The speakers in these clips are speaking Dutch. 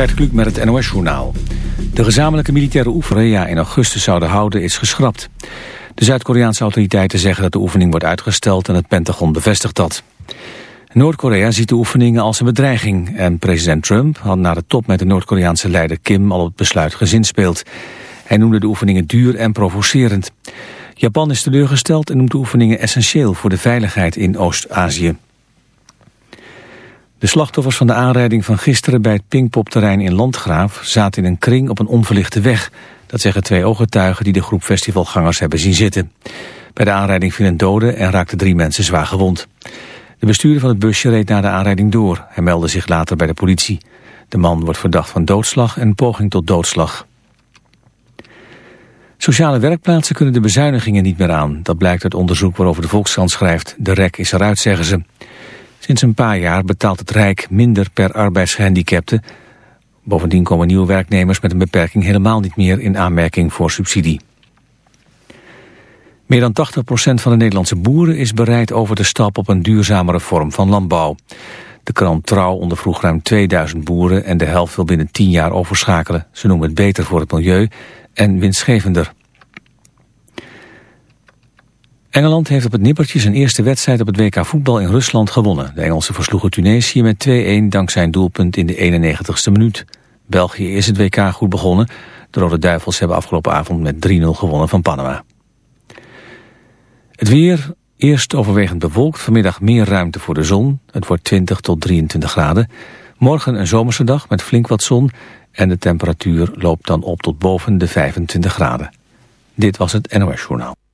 Gert Kluk met het NOS-journaal. De gezamenlijke militaire oefening in augustus zouden houden is geschrapt. De Zuid-Koreaanse autoriteiten zeggen dat de oefening wordt uitgesteld en het Pentagon bevestigt dat. Noord-Korea ziet de oefeningen als een bedreiging en president Trump had na de top met de Noord-Koreaanse leider Kim al het besluit gezinspeeld. Hij noemde de oefeningen duur en provocerend. Japan is teleurgesteld en noemt de oefeningen essentieel voor de veiligheid in Oost-Azië. De slachtoffers van de aanrijding van gisteren bij het Pinkpopterrein in Landgraaf zaten in een kring op een onverlichte weg. Dat zeggen twee ooggetuigen die de groep festivalgangers hebben zien zitten. Bij de aanrijding vielen doden en raakten drie mensen zwaar gewond. De bestuurder van het busje reed na de aanrijding door. Hij meldde zich later bij de politie. De man wordt verdacht van doodslag en poging tot doodslag. Sociale werkplaatsen kunnen de bezuinigingen niet meer aan. Dat blijkt uit onderzoek waarover de Volkskrant schrijft. De rek is eruit, zeggen ze. Sinds een paar jaar betaalt het Rijk minder per arbeidsgehandicapte. Bovendien komen nieuwe werknemers met een beperking helemaal niet meer in aanmerking voor subsidie. Meer dan 80% van de Nederlandse boeren is bereid over te stappen op een duurzamere vorm van landbouw. De krant Trouw ondervroeg ruim 2000 boeren en de helft wil binnen 10 jaar overschakelen. Ze noemen het beter voor het milieu en winstgevender. Engeland heeft op het nippertje zijn eerste wedstrijd op het WK voetbal in Rusland gewonnen. De Engelsen versloegen Tunesië met 2-1 dankzij een doelpunt in de 91ste minuut. België is het WK goed begonnen. De Rode Duivels hebben afgelopen avond met 3-0 gewonnen van Panama. Het weer, eerst overwegend bewolkt, vanmiddag meer ruimte voor de zon. Het wordt 20 tot 23 graden. Morgen een zomerse dag met flink wat zon en de temperatuur loopt dan op tot boven de 25 graden. Dit was het NOS Journaal.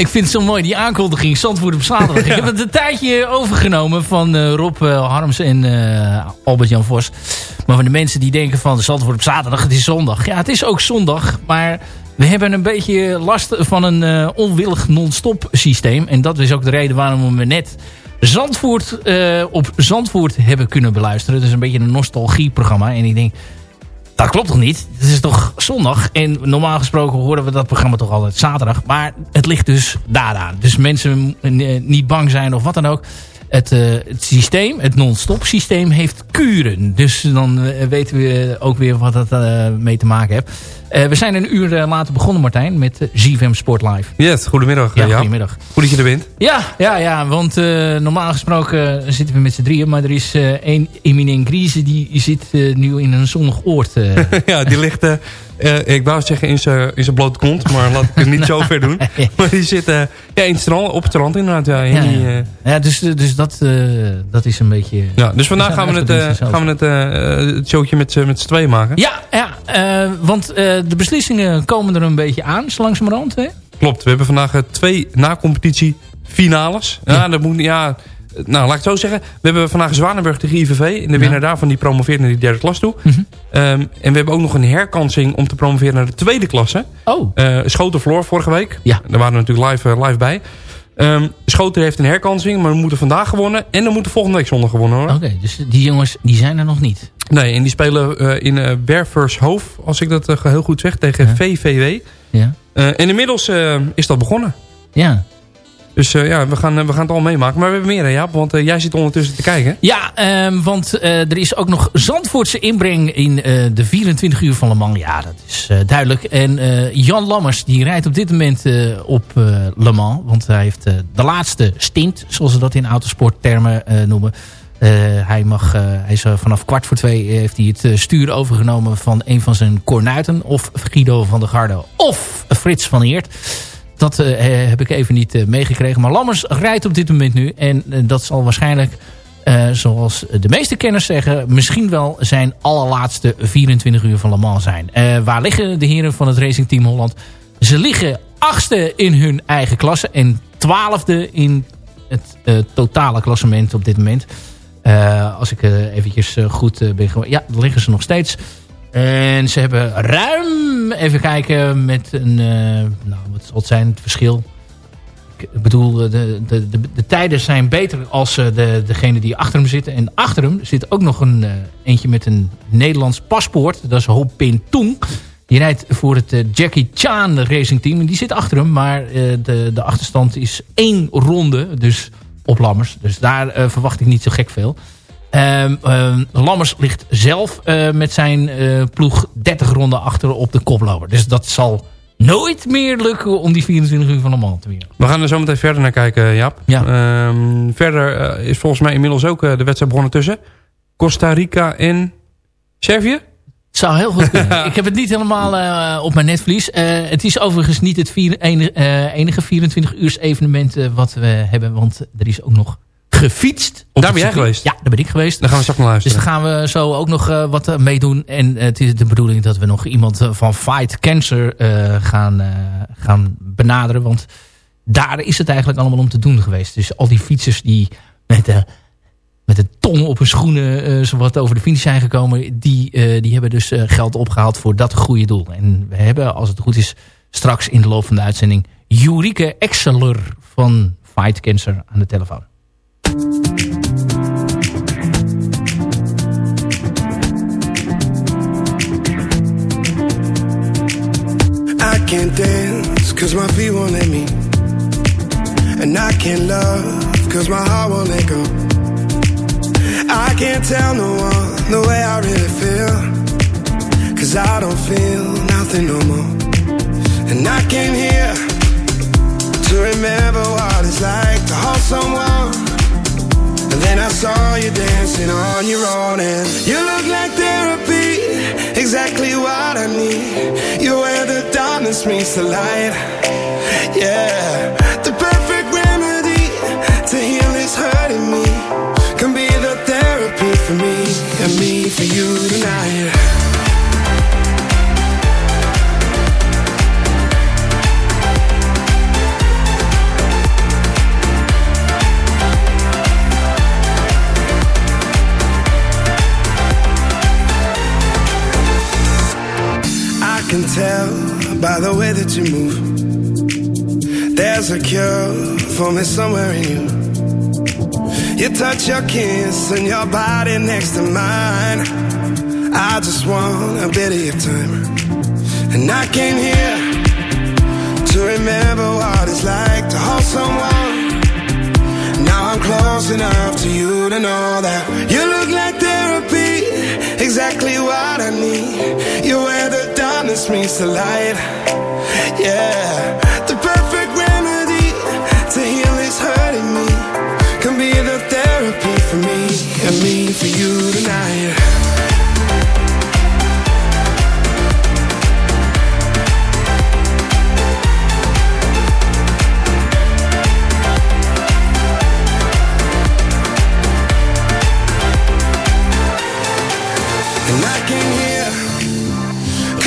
Ik vind het zo mooi, die aankondiging Zandvoort op zaterdag. Ik heb het een tijdje overgenomen van eh, Rob uh, Harms en uh, Albert-Jan Vos. Maar van de mensen die denken van Zandvoort op zaterdag, het is zondag. Ja, het is ook zondag, maar we hebben een beetje last van een onwillig non-stop systeem. En dat is ook de reden waarom we net Zandvoort op Zandvoort hebben kunnen beluisteren. Het is een beetje een nostalgieprogramma. En ik denk, dat klopt toch niet? Het is toch zondag? En normaal gesproken horen we dat programma toch altijd zaterdag. Maar het ligt dus daaraan. Dus mensen niet bang zijn of wat dan ook. Het, uh, het systeem, het non-stop systeem, heeft kuren. Dus dan weten we ook weer wat dat mee te maken heeft. we zijn een uur later begonnen, Martijn, met ZFM Sport Live. Yes, goedemiddag. Ja, goedemiddag. Goed dat je er bent. Ja, ja, ja want normaal gesproken zitten we met z'n drieën. Maar er is één eminent Grieze, die zit nu in een zonnig oord. ja, die ligt uh, ik wou zeggen in zijn in blote kont, maar laat ik het niet zo ver doen. Maar die zit uh, ja, in het strand, op het strand inderdaad. Ja, ja, die, uh, ja dus, dus dat, dat is een beetje... Ja, dus vandaag gaan we, het, gaan we het, het showtje met, met z'n tweeën maken. Ja, ja want de beslissingen komen er een beetje aan, zo langzamerhand. Hè? Klopt, we hebben vandaag twee na-competitie finales. Ja, dat moet, ja, nou, laat ik het zo zeggen. We hebben vandaag Zwanenburg tegen IVV. En de winnaar daarvan die promoveert naar die derde klas toe. Mhm. Ehm, en we hebben ook nog een herkansing om te promoveren naar de tweede klasse. Oh. Uh, Schoten verloor vorige week. Ja. Daar waren we natuurlijk live, uh, live bij. Um, Schoten heeft een herkansing, maar we moeten vandaag gewonnen. En dan moeten volgende week zondag gewonnen worden. Oké, dus die jongens die zijn er nog niet. Nee, en die spelen uh, in uh, Bervershoofd, als ik dat heel goed zeg, tegen ja. VVW. Ja. en inmiddels is dat begonnen. Ja. Dus uh, ja, we gaan, uh, we gaan het al meemaken. Maar we hebben meer, hè, Jaap? Want uh, jij zit ondertussen te kijken. Ja, um, want er is ook nog Zandvoortse inbreng in de 24 uur van Le Mans. Ja, dat is duidelijk. En Jan Lammers, die rijdt op dit moment op Le Mans. Want hij heeft de laatste stint, zoals ze dat in autosporttermen noemen. hij, mag, hij is vanaf kwart voor twee heeft hij het stuur overgenomen van een van zijn kornuiten. Of Guido van der Garde of Frits van Eert. Dat uh, heb ik even niet uh, meegekregen. Maar Lammers rijdt op dit moment nu. En uh, dat zal waarschijnlijk, zoals de meeste kenners zeggen... misschien wel zijn allerlaatste 24 uur van Le Mans zijn. waar liggen de heren van het Racing Team Holland? Ze liggen achtste in hun eigen klasse. En twaalfde in het totale klassement op dit moment. als ik eventjes goed ben... Ja, daar liggen ze nog steeds... En ze hebben ruim, even kijken, met een, uh, nou wat zal het zijn, het verschil. Ik bedoel, de, de, de, de tijden zijn beter als uh, de, degene die achter hem zitten. En achter hem zit ook nog een uh, eentje met een Nederlands paspoort. Dat is Ho Pin Tung. Die rijdt voor het Jackie Chan Racing Team. En die zit achter hem, maar de, de achterstand is één ronde. Dus op Lammers. Dus daar verwacht ik niet zo gek veel. Um, um, Lammers ligt zelf uh, met zijn uh, ploeg 30 ronden achter op de koploper. Dus dat zal nooit meer lukken om die 24 uur van de man te winnen. We gaan er zo meteen verder naar kijken, Jaap. Ja. Um, verder uh, is volgens mij inmiddels ook de wedstrijd begonnen tussen Costa Rica en Servië. Het zou heel goed kunnen. ik heb het niet helemaal op mijn netvlies. Het is overigens niet het vier, enige, enige 24 uurs evenement wat we hebben. Want er is ook nog gefietst. Daar ben jij geweest? Ja, daar ben ik geweest. Dan gaan we straks naar luisteren. Dus dan gaan we zo ook nog uh, wat meedoen. En uh, het is de bedoeling dat we nog iemand van Fight Cancer uh, gaan, gaan benaderen. Want daar is het eigenlijk allemaal om te doen geweest. Dus al die fietsers die met de, met de tong op hun schoenen zo wat over de finish zijn gekomen. Die, die hebben dus geld opgehaald voor dat goede doel. En we hebben, als het goed is, straks in de loop van de uitzending... Jurike Exceler van Fight Cancer aan de telefoon. I can't dance cause my feet won't let me. And I can't love cause my heart won't let go. I can't tell no one the way I really feel Cause I don't feel nothing no more. And I came here to remember what it's like to hold someone and then I saw you dancing on your own and you look like therapy, exactly what I need. You're where the darkness meets the light. Yeah, the perfect remedy to heal is hurting me. Can be the therapy for me and me for you tonight. Can tell by the way that you move. There's a cure for me somewhere in you. You touch your kiss and your body next to mine. I just want a bit of your time. And I came here to remember what it's like to hold someone. Now I'm close enough to you to know that you look like therapy exactly what I need. You're the darkness meets the light. Yeah, the perfect remedy to heal this hurting me can be the therapy for me and me for you tonight.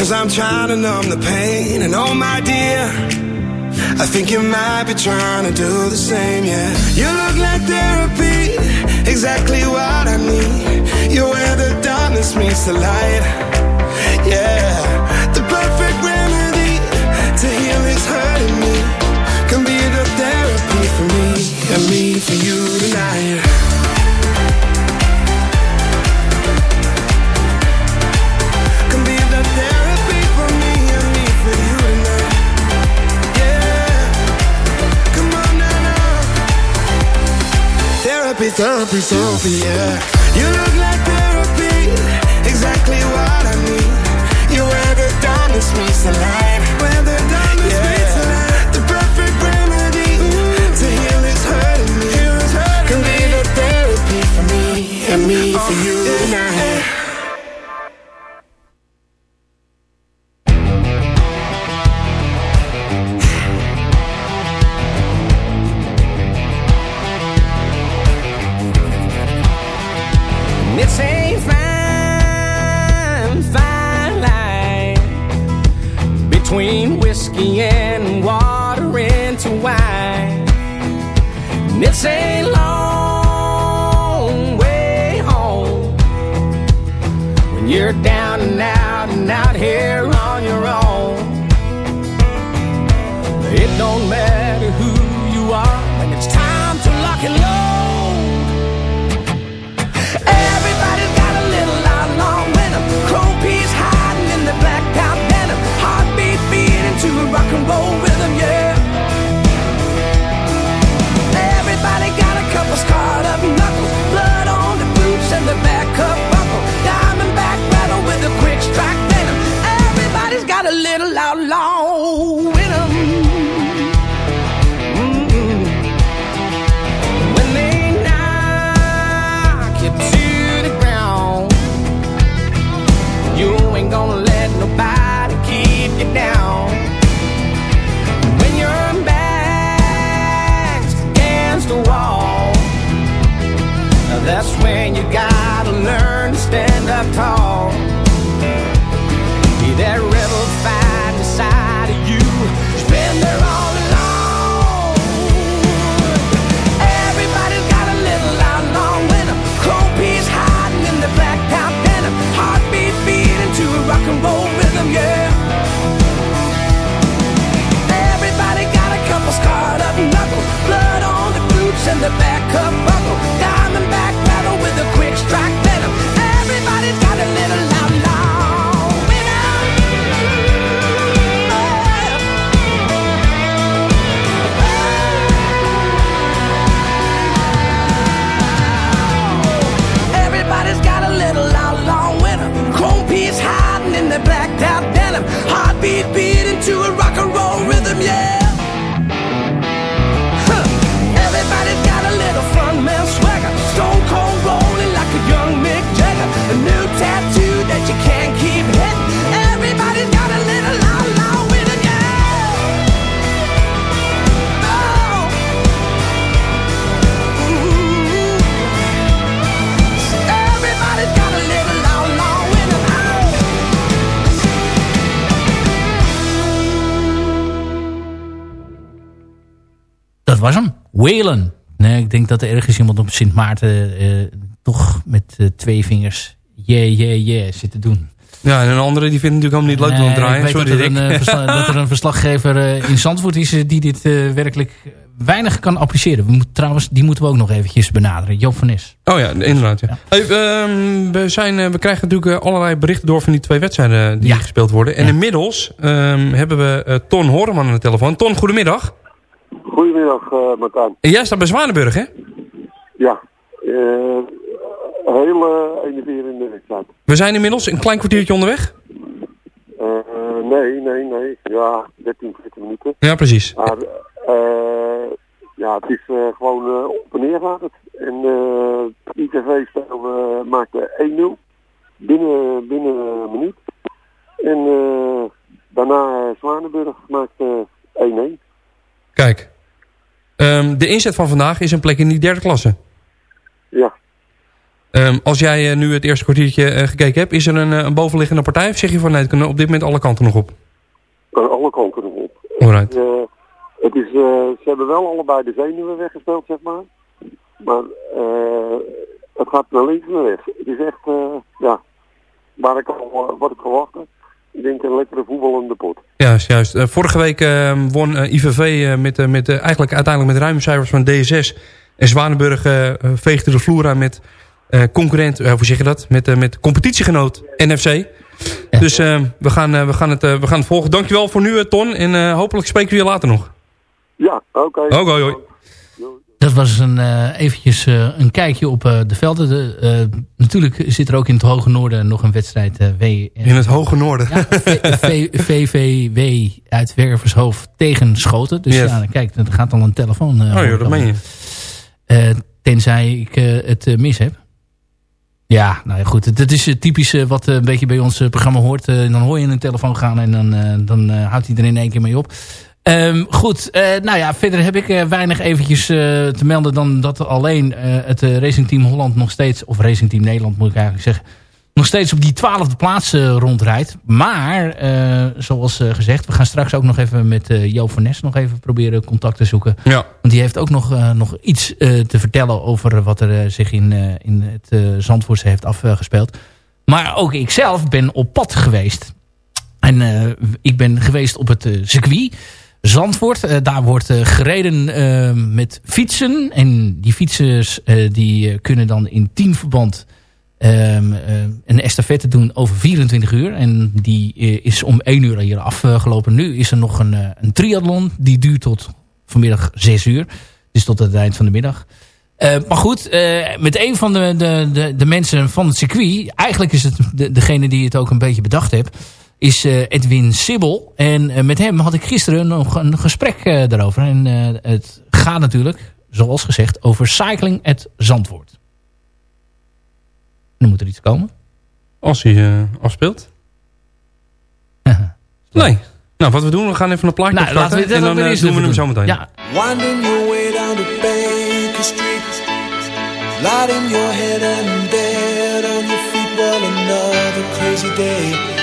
Cause I'm trying to numb the pain. And oh my dear I think you might be trying to do the same, yeah. You look like therapy Exactly what I need. You're where the darkness meets the light Yeah. The perfect remedy To heal this hurting me. Can be the therapy for me And me for you tonight Therapy, therapy, therapy, yeah. You look like therapy, exactly what I need. You're where the darkness meets the Whalen. Nee, ik denk dat er ergens iemand op Sint Maarten eh, toch met eh, twee vingers yeah, yeah, yeah zit te doen. Ja, en een andere die vindt het natuurlijk helemaal niet leuk om te draaien. Sorry, dat er, een, versla- dat er een verslaggever eh, in Zandvoort is die dit werkelijk weinig kan appreciëren. We moeten, trouwens, die moeten we ook nog eventjes benaderen. Joop van Is. Oh ja, inderdaad. Ja. Hey, ehm, we, zijn, we krijgen natuurlijk allerlei berichten door van die twee wedstrijden die Ja. gespeeld worden. En inmiddels ehm, hebben we Ton Horman aan de telefoon. Ton, goedemiddag. Goedemiddag, eh Martijn. En jij staat bij Zwanenburg, hè? Ja, eh, hele enerverende wedstrijd. We zijn inmiddels een klein kwartiertje onderweg. Uh, nee, nee, nee. Ja, 13, 14 minuten. Ja, precies. Maar uh, ja, het is uh, gewoon op en neer gaat het. En uh, ITV speelde, maakte 1-0 binnen, binnen een minuut. En daarna Zwanenburg maakte 1-1. Kijk, um, de inzet van vandaag is een plek in die derde klasse. Ja. Um, als jij uh, nu het eerste kwartiertje uh, gekeken hebt, is er een, een, bovenliggende partij? Of zeg je van nee, het kunnen op dit moment alle kanten nog op? Alle kanten nog op. Alright. het is, ze hebben wel allebei de zenuwen weggespeeld, zeg maar. Maar het gaat naar links en naar rechts. Het is echt, ja, waar ik al, wat ik verwachtte. Ik denk een lekkere voetballende pot. Juist, juist. Uh, vorige week uh, won uh, IVV met, met, eigenlijk uiteindelijk met ruime cijfers van D6. En Zwanenburg veegde de vloer aan met concurrent, hoe zeg je dat? Met, met competitiegenoot NFC. Ja. Dus we, gaan, we, gaan het, we gaan het volgen. Dankjewel voor nu, Ton. En hopelijk spreken we je later nog. Ja, oké. Okay. Oké, hoi. Dat was een, uh, eventjes uh, een kijkje op uh, de velden. De, natuurlijk zit er ook in het Hoge Noorden nog een wedstrijd. w in het Hoge Noorden? Ja, VVW uit Wervershoofd tegen Schoten. Dus yes. ja, kijk, er gaat al een telefoon. oh joh, dat meen je. tenzij ik het mis heb. Ja, nou ja, goed. Dat is typisch wat een beetje bij ons programma hoort. dan hoor je een telefoon gaan en dan, dan houdt hij er in één keer mee op. Um, goed, uh, nou ja, verder heb ik uh, weinig eventjes uh, te melden dan dat alleen het Racing Team Holland nog steeds, of Racing Team Nederland moet ik eigenlijk zeggen, nog steeds op die twaalfde plaats rondrijdt. Maar, zoals gezegd, we gaan straks ook nog even met Joop van Nes nog even proberen contact te zoeken. Ja. Want die heeft ook nog, nog iets te vertellen over wat er zich in, in het Zandvoortse heeft afgespeeld. Maar ook ik zelf ben op pad geweest. En ik ben geweest op het circuit. Zandvoort. Uh, daar wordt uh, gereden uh, met fietsen. En die fietsers die kunnen dan in teamverband ehm, een estafette doen over 24 uur. En die is om 1 uur hier afgelopen. Nu is er nog een, een triathlon. Die duurt tot vanmiddag 6 uur. Dus tot het eind van de middag. maar goed, met een van de, de, de, de, mensen van het circuit... Eigenlijk is het de, degene die het ook een beetje bedacht heeft is uh, Edwin Sibbel. En uh, met hem had ik gisteren nog een gesprek uh, daarover. En het gaat natuurlijk, zoals gezegd, over cycling at Zandvoort. Dan moet er iets komen. Als hij afspeelt? nee. Nou, wat we doen, we gaan even een plaatje nou, starten. We en dan doen we doen. hem zo meteen. Ja. Winding your way down to Baker Street Lighting your head and bed on your feet Well, another crazy day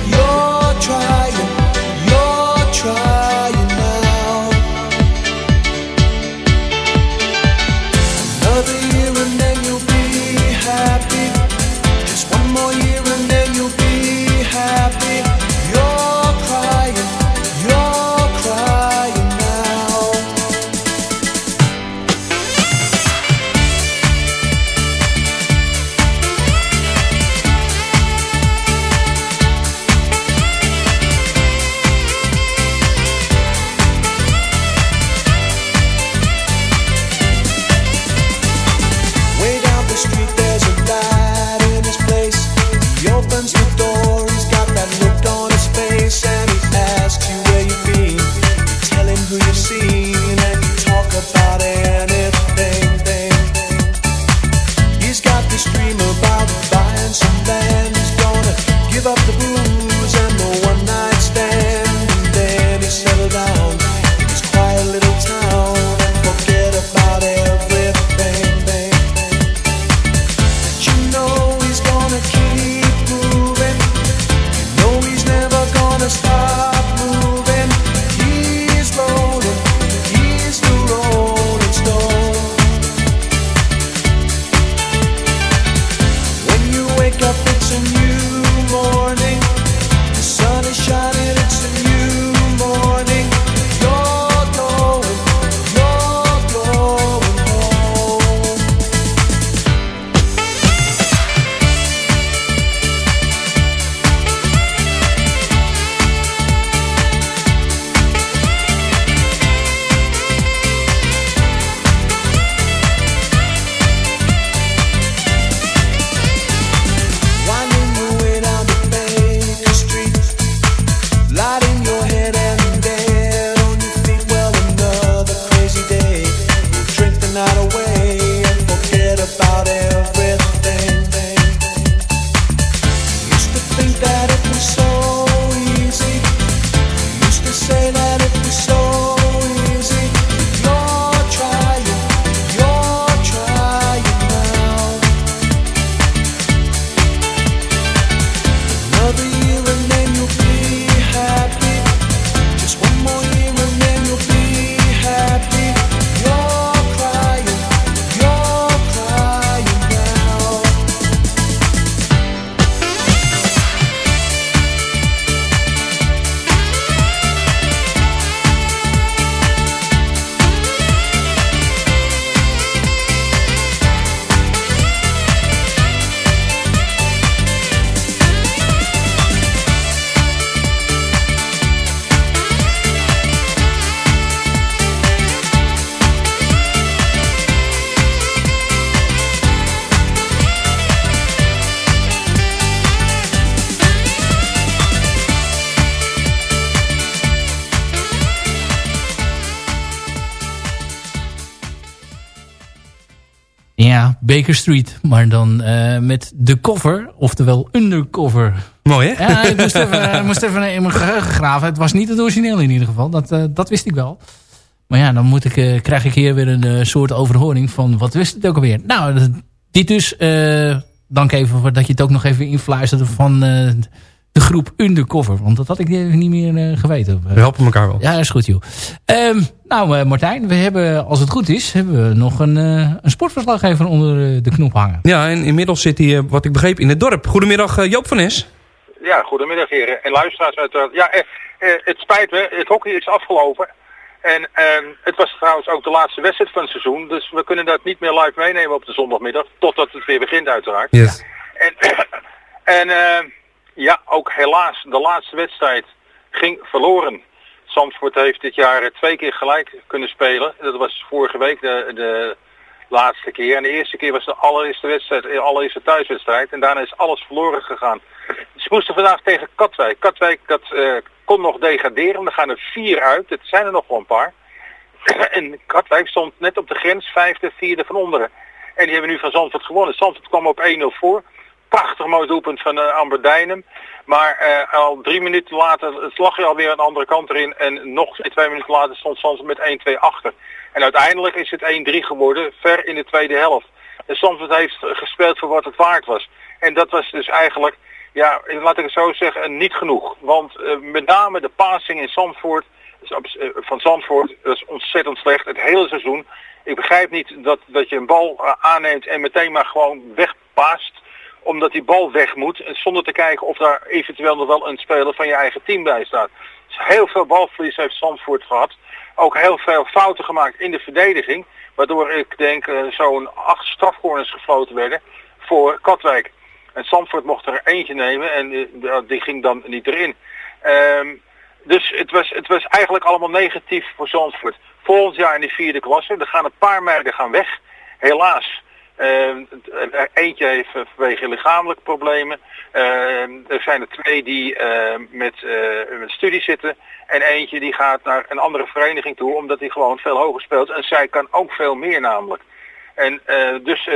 Baker Street. Maar dan eh, met de cover. Oftewel undercover. Mooi, hè? Ja, ik moest even, moest even in mijn geheugen graven. Het was niet het origineel in ieder geval. Dat, eh, dat wist ik wel. Maar ja, dan moet ik, eh, krijg ik hier weer een soort overhoring van... Wat wist het ook alweer? Nou, dit dus... dank even voor dat je het ook nog even influisterde van de groep Undercover. Want dat had ik even niet meer eh, geweten. We helpen elkaar wel. Ja, is goed joh. Ehm, nou eh, Martijn, we hebben, als het goed is, hebben we nog een, eh, een sportverslaggever onder eh, de knop hangen. Ja, en inmiddels zit hij, eh, wat ik begreep, in het dorp. Goedemiddag, eh, Joop van Nes. Ja, goedemiddag heren en luisteraars uiteraard. Ja, eh, eh, het spijt me, het hockey is afgelopen. En ehm, het was trouwens ook de laatste wedstrijd van het seizoen. Dus we kunnen dat niet meer live meenemen op de zondagmiddag. Totdat het weer begint uiteraard. Yes. En, en ehm, ja, ook helaas, de laatste wedstrijd ging verloren. Zandvoort heeft dit jaar eh, twee keer gelijk kunnen spelen. Dat was vorige week de, de laatste keer. En de eerste keer was de allereerste wedstrijd, de allereerste thuiswedstrijd. En daarna is alles verloren gegaan. Ze moesten vandaag tegen Katwijk. Katwijk dat, eh, kon nog degraderen. Er gaan er vier uit. Het zijn er nog wel een paar. en Katwijk stond net op de grens, vijfde, vierde van onderen. En die hebben nu van Zandvoort gewonnen. Zandvoort kwam op 1-0 voor. Prachtig mooi doelpunt van uh, Amber Dijnem. Maar eh, al drie minuten later het lag je alweer aan de andere kant erin. En nog twee minuten later stond Zandvoort met 1-2 achter. En uiteindelijk is het 1-3 geworden, ver in de tweede helft. En Zandvoort heeft gespeeld voor wat het waard was. En dat was dus eigenlijk, ja, laat ik het zo zeggen, niet genoeg. Want uh, met name de passing in Zandvoort, van Zandvoort, dat is ontzettend slecht het hele seizoen. Ik begrijp niet dat, dat je een bal aanneemt en meteen maar gewoon wegpaast omdat die bal weg moet, zonder te kijken of daar eventueel nog wel een speler van je eigen team bij staat. Dus heel veel balverlies heeft Zandvoort gehad. Ook heel veel fouten gemaakt in de verdediging. Waardoor ik denk uh, zo'n acht strafcorners gefloten werden voor Katwijk. En Zandvoort mocht er eentje nemen en uh, die ging dan niet erin. Um, dus het was, het was eigenlijk allemaal negatief voor Zandvoort. Volgend jaar in de vierde klasse, er gaan een paar meiden gaan weg. Helaas. Uh, eentje heeft vanwege lichamelijke problemen. Uh, er zijn er twee die uh, met, met studie zitten. En eentje die gaat naar een andere vereniging toe, omdat hij gewoon veel hoger speelt. En zij kan ook veel meer namelijk. En dus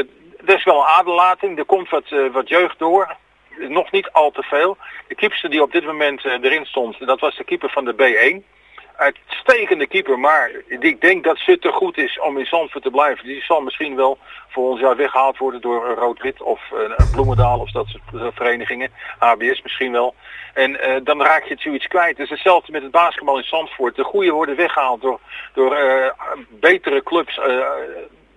er is wel een aderlating. Er komt wat, wat jeugd door. Nog niet al te veel. De keeper die op dit moment erin stond, dat was de keeper van de B1 uitstekende keeper, maar ik denk dat ze te goed is om in Zandvoort te blijven. Die zal misschien wel volgend jaar weggehaald worden door Rood-Wit of uh, Bloemendaal of dat soort verenigingen. HBS misschien wel. En uh, dan raak je het zoiets kwijt. Het is hetzelfde met het basketbal in Zandvoort. De goede worden weggehaald door, door betere clubs.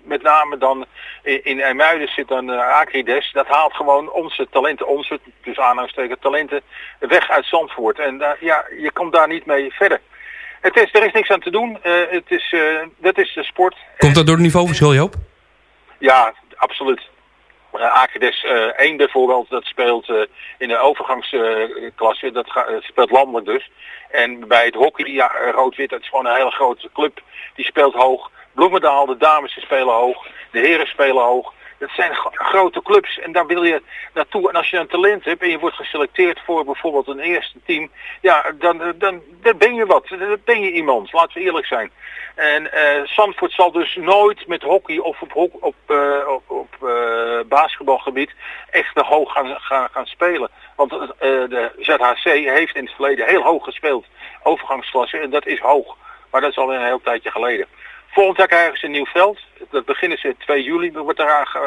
met name dan in, in zit dan Acrides. Dat haalt gewoon onze talenten, onze, dus aanhangsteken talenten, weg uit Zandvoort. En ja, je komt daar niet mee verder. Het is, er is niks aan te doen. Uh, het is, uh, dat is de sport. Komt dat door het niveauverschil, Joop? Ja, absoluut. Uh, Akedes 1 bijvoorbeeld, dat speelt in de overgangsklasse. dat speelt landelijk dus. En bij het hockey, ja, rood-wit, dat is gewoon een hele grote club. Die speelt hoog. Bloemendaal, de dames spelen hoog. De heren spelen hoog. Dat zijn grote clubs en daar wil je naartoe. En als je een talent hebt en je wordt geselecteerd voor bijvoorbeeld een eerste team, ja, dan, dan, dan ben je wat. Dan ben je iemand, laten we eerlijk zijn. En eh Zandvoort zal dus nooit met hockey of op, eh, op, op eh, basketbalgebied echt te hoog gaan, gaan, gaan spelen. Want de ZHC heeft in het verleden heel hoog gespeeld. Overgangsklasse, en dat is hoog. Maar dat is al een heel tijdje geleden. Volgend jaar krijgen ze een nieuw veld. Dat beginnen ze 2 juli, wordt eraan eh,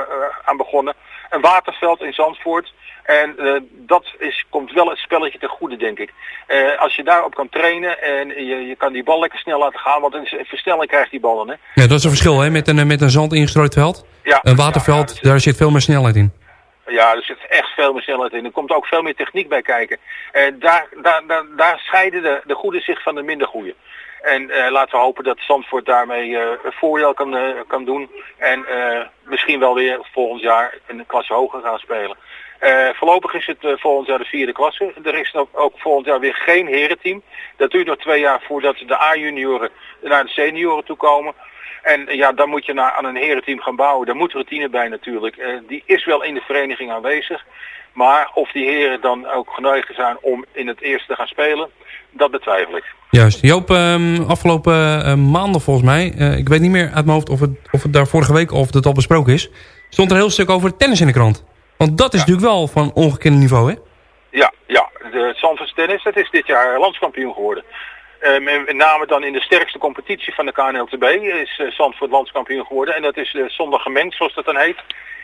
aan begonnen. Een waterveld in Zandvoort. En eh, dat is, komt wel het spelletje ten goede, denk ik. Eh, als je daarop kan trainen en je, je kan die bal lekker snel laten gaan, want een versnelling krijgt die ballen. Hè? Ja, dat is een verschil hè, met een, met een zand ingestrooid veld. Ja, een waterveld, daar zit veel meer snelheid in. Ja, er zit echt veel meer snelheid in. Er komt ook veel meer techniek bij kijken. En daar, daar, daar, daar scheiden de, de goede zich van de minder goede. En eh, laten we hopen dat Zandvoort daarmee eh, een voordeel kan, eh, kan doen. En eh, misschien wel weer volgend jaar een klasse hoger gaan spelen. Eh, voorlopig is het eh, volgend jaar de vierde klasse. Er is nog, ook volgend jaar weer geen herenteam. Dat duurt nog twee jaar voordat de A-junioren naar de senioren toe komen. En eh, ja, dan moet je naar, aan een herenteam gaan bouwen. Daar moet routine bij natuurlijk. Eh, die is wel in de vereniging aanwezig. Maar of die heren dan ook geneigd zijn om in het eerste te gaan spelen, dat betwijfel ik. Juist. Joop, ehm, afgelopen eh, maanden volgens mij, eh, ik weet niet meer uit mijn hoofd of het, of het daar vorige week of het al besproken is, stond er een heel stuk over tennis in de krant. Want dat is natuurlijk wel van ongekend niveau, hè? Ja, ja. De Zandvoorts Tennis, dat is dit jaar landskampioen geworden. En met name dan in de sterkste competitie van de KNLTB is eh, Zandvoort landskampioen geworden. En dat is eh, zondag gemengd, zoals dat dan heet.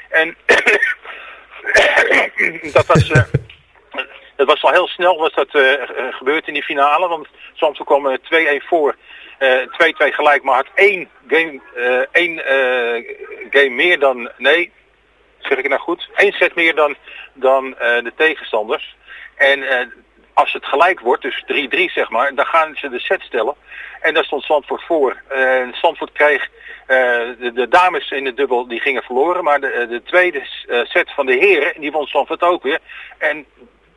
En dat was... eh, het was al heel snel was dat eh, gebeurd in die finale, want Zandvoort kwam eh, 2-1 voor. eh, 2-2 gelijk, maar had één game, eh, één, eh, game meer dan... Nee, zeg ik nou goed? Eén set meer dan, dan de tegenstanders. En als het gelijk wordt, dus 3-3 zeg maar, dan gaan ze de set stellen. En daar stond Zandvoort voor. En Zandvoort kreeg de, de dames in de dubbel, die gingen verloren. Maar de, de tweede eh, set van de heren, die won Zandvoort ook weer. En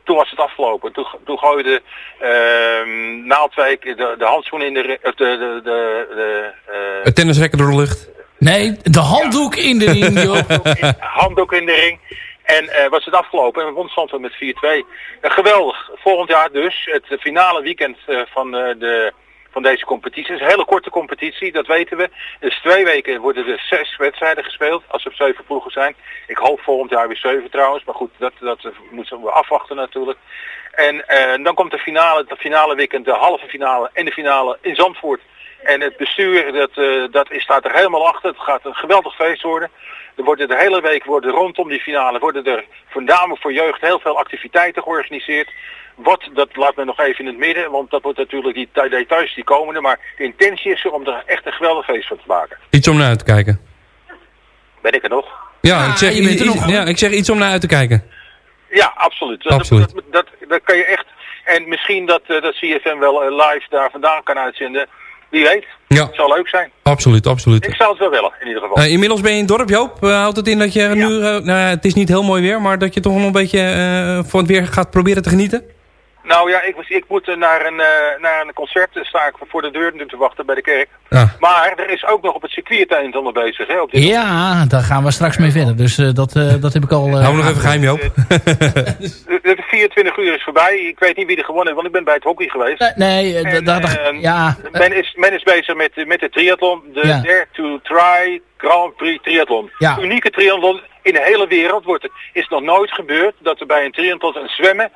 toen was het afgelopen. Toen, toen gooide ehm Naaldwijk de, de handschoen in de... ri- of de, de, eh, Het tennisrekker door de lucht. Nee, de handdoek in de ring, joh. handdoek in de ring. En eh, was het afgelopen en we won Zandvoort met 4-2. Eh, geweldig. Volgend jaar dus het finale weekend eh, van, eh, de, van deze competitie. Het is een hele korte competitie, dat weten we. Dus twee weken worden er zes wedstrijden gespeeld, als er zeven ploegen zijn. Ik hoop volgend jaar weer zeven trouwens, maar goed, dat, dat moeten we afwachten natuurlijk. En eh, dan komt de finale, de finale weekend, de halve finale en de finale in Zandvoort. En het bestuur, dat, eh, dat is, staat er helemaal achter. Het gaat een geweldig feest worden. Er worden de hele week worden rondom die finale worden er voornamelijk voor jeugd heel veel activiteiten georganiseerd. Wat, dat laat me nog even in het midden, want dat wordt natuurlijk die de- details die komen er. Maar de intentie is er om er echt een geweldig feest van te maken. Iets om naar uit te kijken. Ben ik er nog? Ja, ik, zeg, je bent er iets- nog. ja, ik zeg iets om naar uit te kijken. Ja, absoluut. Dat, Absoluut. Dat, dat, dat kan je echt. En misschien dat, eh, dat CFM wel eh, live daar vandaan kan uitzenden. Wie weet. Ja. Het zou leuk zijn. Absoluut, absoluut. Ik zou het wel willen, in ieder geval. Eh, inmiddels ben je in het dorp, Joop. Eh, houdt het in dat je nu... eh, nou, ja, het is niet heel mooi weer, maar dat je toch nog een beetje eh, van het weer gaat proberen te genieten? Nou ja, ik, was, ik moet naar een, eh, naar een concert. Sta ik voor de deur nu te wachten bij de kerk. Ja. Maar er is ook nog op het circuit het een ander bezig. Hè, op dit Ja, daar gaan we straks mee verder. Dus eh, dat, eh, dat heb ik al... eh, Hou nog even geheim, Joop. De, de 24 uur is voorbij. Ik weet niet wie er gewonnen heeft, want ik ben bij het hockey geweest. Nee, nee eh, En, daar dacht eh, Ja, Men is, men is bezig met, met de triathlon. De Ja. Dare to Try Grand Prix Triathlon. Ja. Unieke triathlon in de hele wereld. Wordt het, is nog nooit gebeurd dat er bij een triathlon een zwemmen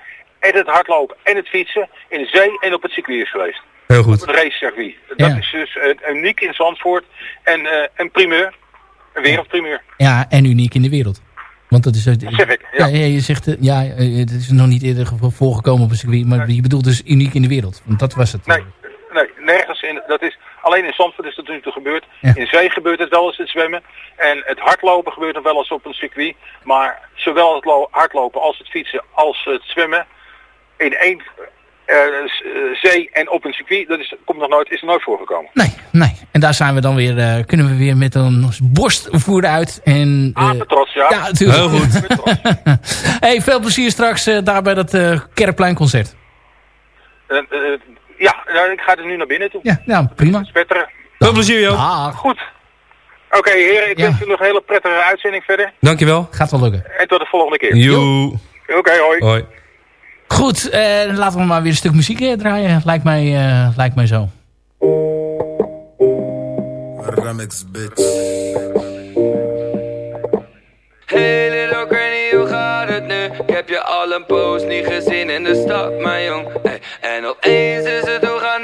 en het hardlopen en het fietsen in de zee en op het circuit is geweest. Heel Op goed. het racecircuit. Dat Ja. is dus eh, uniek in Zandvoort. En eh, een primeur. Een wereldprimeur. ja, en uniek in de wereld. Want dat is... zeg ik, ja. ja. je zegt, ja, eh, het is nog niet eerder voorgekomen op een circuit. Maar je bedoelt dus uniek in de wereld. Want dat was het. Nee, nee, nergens in. Dat is, alleen in Zandvoort is dat nu toe gebeurd. Ja. In zee gebeurt het wel eens het zwemmen. En het hardlopen gebeurt nog wel eens op een circuit. Maar zowel het lo- hardlopen als het fietsen als het zwemmen in één eh, eh, zee en op een circuit, dat is, komt nog nooit, is er nooit voorgekomen. Nee, nee. En daar zijn we dan weer, eh, kunnen we weer met een borst vooruit. En, eh, trots, ja. ja, natuurlijk. Heel goed. Hey, veel plezier straks eh, daar bij dat eh Kerkpleinconcert. Ja, nou, ik ga er nu naar binnen toe. Ja, nou, prima. Spetteren. Veel plezier, Joop. Ah, Goed. Oké, heren, ik Ja. wens u nog een hele prettige uitzending verder. Dankjewel. gaat wel lukken. En tot de volgende keer. Joe. Oké, hoi. Hoi. Goed, eh, laten we maar weer een stuk muziek eh, draaien. Lijkt mij, eh, lijkt mij zo. Remix, bitch. Hey little granny, hoe gaat het nu? Ik heb je al een poos niet gezien in de stad, mijn jong hey. En opeens is het hoe gaan?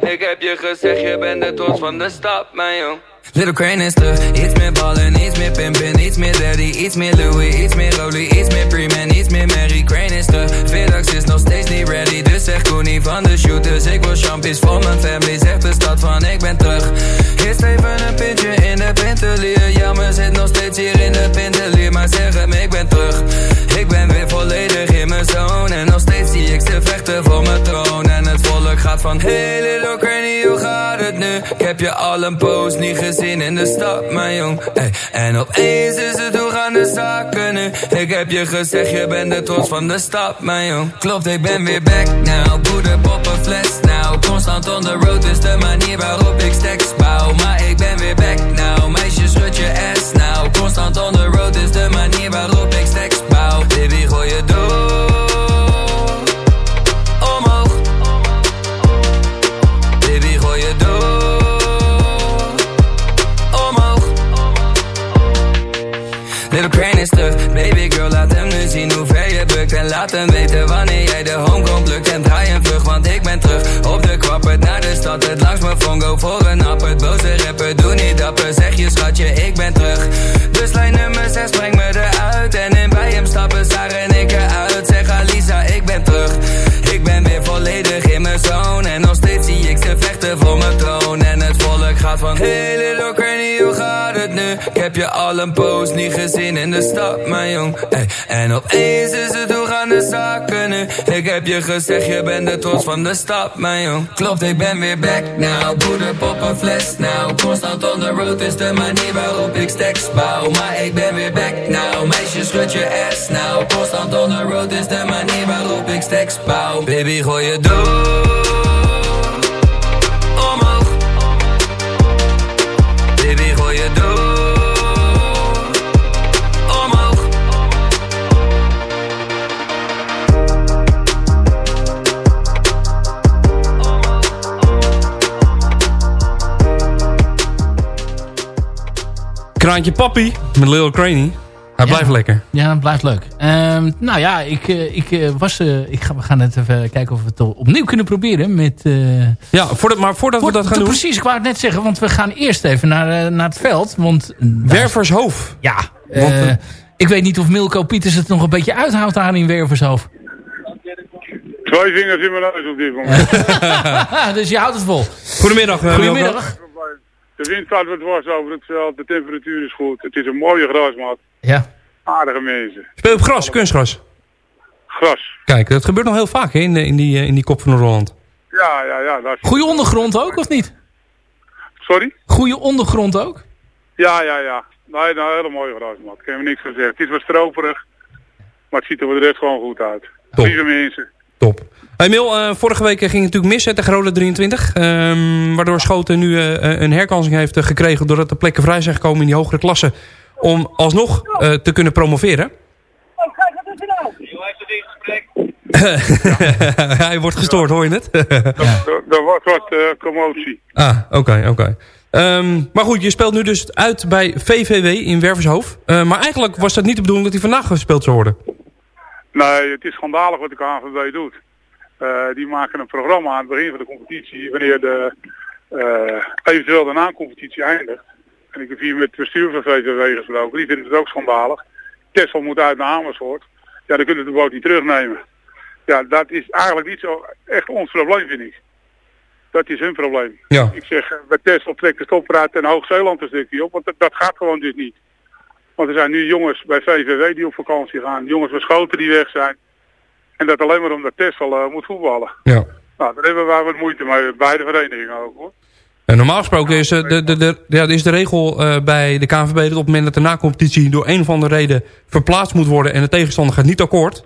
Ik heb je gezegd, je bent de trots van de stad, mijn jong Little Crane is terug, iets meer ballen, iets meer pimpin, iets meer daddy, iets meer Louis, iets meer Rolly, iets meer Freeman, iets meer Mary. Crane is terug, Vedax is nog steeds niet ready, dus zeg Koenie van de shooters. Ik wil champions voor mijn family, zegt de stad van ik ben terug. Eerst even een pintje in de pintelier, ja maar zit nog steeds hier in de pintelier, maar zeg hem ik ben terug. Ik ben weer volledig in mijn zone en nog steeds zie ik ze vechten voor mijn troon. En het volk gaat van, hey little hoe gaat het nu? Ik heb je al een poos niet gezien in de stad, mijn jong. En opeens is het hoe gaan de zaken nu? Ik heb je gezegd, je bent de trots van de stad, mijn jong. Klopt, ik ben weer back now. Boeder, poppen, fles now. Constant on the road is de manier waarop ik stacks bouw. Maar ik ben weer back now. Meisjes, schud je ass now. Constant on the road is de manier waarop ik. Baby, gooi je door. Omhoog. Baby, gooi je door. Omhoog. Little Crane is terug, baby girl, laat hem nu zien hoe ver je bukt En laat hem weten wanneer jij de homegrown lukt En draai een vlug, want ik ben terug Op de kwappert naar de stad, het langs mijn fongo voor een appert Boze rapper, doe niet dapper, zeg je schatje, ik ben heb je al een poos niet gezien in de stad, mijn jong. En opeens is het hoe gaan de zaken nu? Ik heb je gezegd, je bent de trots van de stad, mijn jong. Klopt, ik ben weer back now. Poeder, poppen, fles now. Constant on the road is de manier waarop ik stacks bouw. Maar ik ben weer back now. Meisjes, schud je ass now. Constant on the road is de manier waarop ik stacks bouw. Baby, gooi je door Kraantje Papi met Lil Craney. Hij blijft lekker. Ja, het blijft leuk. Ehm, nou ja, ik, eh, ik eh, was... eh, ik ga, we gaan het even kijken of we het opnieuw kunnen proberen met... eh, Ja, voordat, maar voordat we dat gaan doen... Precies, ik wou het net zeggen, want we gaan eerst even naar, eh, naar het veld. Want, Wervershoofd. Ja, Want, ik weet niet of Milko Pieters het nog een beetje uithoudt daar in Wervershoofd. Twee vingers in mijn neus op dit moment. dus je houdt het vol. Goedemiddag. Goedemiddag. De wind staat wat dwars over het veld, de temperatuur is goed. Het is een mooie grasmat. Ja. Aardige mensen. Speel op gras, kunstgras. Gras. Kijk, dat gebeurt nog heel vaak hè, in, de- in, die, eh, in die kop van Noord-Holland. Ja, ja, ja. Dat is... Goede ondergrond ook, of niet? Sorry? Goede ondergrond ook? Ja, ja, ja. Nee, nou, een hele mooie grasmat. Ik heb er niks van zeggen. Het is wat stroperig, maar het ziet er voor de rest gewoon goed uit. Lieve mensen. Top. Hey Mil, eh, vorige week ging het natuurlijk mis hè, tegen Rode 23. ehm, waardoor Schoten nu eh, een herkansing heeft eh, gekregen... doordat de plekken vrij zijn gekomen in die hogere klassen... om alsnog eh, te kunnen promoveren. Hij wordt gestoord, hoor je het? Er, was wat eh, commotie. ah, oké, oké. Ehm, maar goed, je speelt nu dus uit bij VVW in Wervershoofd. Eh, maar eigenlijk was dat niet de bedoeling dat hij vandaag gespeeld zou worden. Nee, het is schandalig wat de KNVB doet. Eh, die maken een programma aan het begin van de competitie, wanneer de, eh, eventueel de na-competitie eindigt. En ik heb hier met het bestuur van VVW gesproken, die vinden het ook schandalig. Tessel moet uit naar Amersfoort. Ja, dan kunnen we de boot niet terugnemen. Ja, dat is eigenlijk niet zo echt ons probleem, vind ik. Dat is hun probleem. Ja. Ik zeg, eh, bij Tessel trekt de stopraad en Hoog-Zeeland een stukje op, want dat, dat gaat gewoon dus niet. Want er zijn nu jongens bij VVW die op vakantie gaan, jongens van Schoten die weg zijn. En dat alleen maar omdat Tessel eh, moet voetballen. Ja. Nou, daar hebben wij wat moeite mee, beide verenigingen ook hoor. En normaal gesproken is, eh, de, de, de, ja, is de regel eh, bij de KNVB... dat op het moment dat de na-competitie door een of andere reden verplaatst moet worden... en de tegenstander gaat niet akkoord...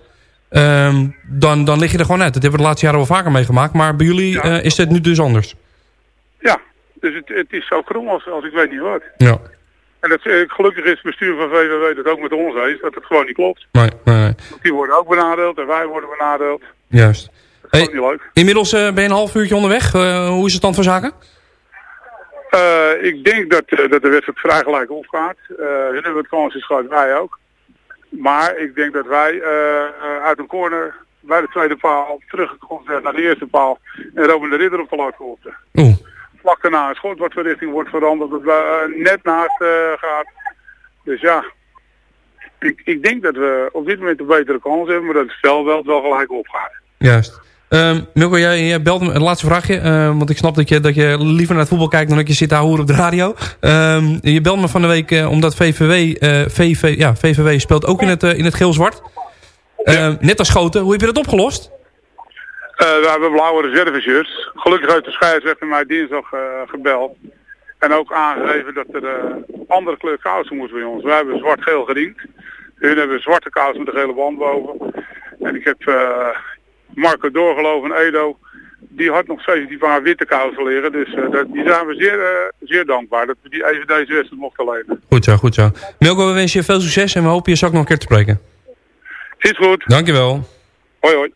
ehm, dan, dan lig je er gewoon uit. Dat hebben we de laatste jaren wel vaker meegemaakt. Maar bij jullie is het nu dus anders. Ja, dus het, het is zo krom als, als ik weet niet wat. Ja. En dat, eh, gelukkig is het bestuur van VVW dat ook met ons eens, dat het gewoon niet klopt. Nee, nee, nee. Want die worden ook benadeeld en wij worden benadeeld. Juist. Dat is niet leuk. Inmiddels eh, ben je een half uurtje onderweg. Eh, hoe is de stand van zaken? Ik denk dat, dat de wedstrijd vrij gelijk opgaat. Hun hebben het kansjes gehad, wij ook. Maar ik denk dat wij uit een corner bij de tweede paal teruggekomen zijn naar de eerste paal. En Robin de Ridder op de lat kopte. Oeh. Vlak daarna een schot wat van richting wordt veranderd. Dat we eh, net naast eh, gaat. Dus ja, ik, ik denk dat we op dit moment een betere kans hebben. Maar dat het spel wel, wel gelijk opgaat. Juist. Ehm Milko, jij, jij belt me, een laatste vraagje. ehm, want ik snap dat je, dat je liever naar het voetbal kijkt dan dat je zit te horen op de radio. Ehm, je belt me van de week eh, omdat VVW, eh, VV, ja, VVW speelt ook in het, in het geel-zwart. Net als Schoten. Hoe heb je dat opgelost? Eh, we hebben blauwe reserveshirts. Gelukkig heeft de scheidsrechter mij dinsdag eh, gebeld. En ook aangegeven dat er eh, andere kleur kousen moeten bij ons. Wij hebben zwart-geel geriemd. Hun hebben zwarte kousen met een gele band boven. En ik heb Marco doorgelopen en Edo. Die had nog steeds die paar witte kousen liggen. Dus dat, die zijn we zeer, zeer dankbaar dat we die even deze wedstrijd mochten lenen. Goed zo, goed zo. Milko, we wensen je veel succes en we hopen je straks nog een keer te spreken. Is goed. Dankjewel. Hoi hoi.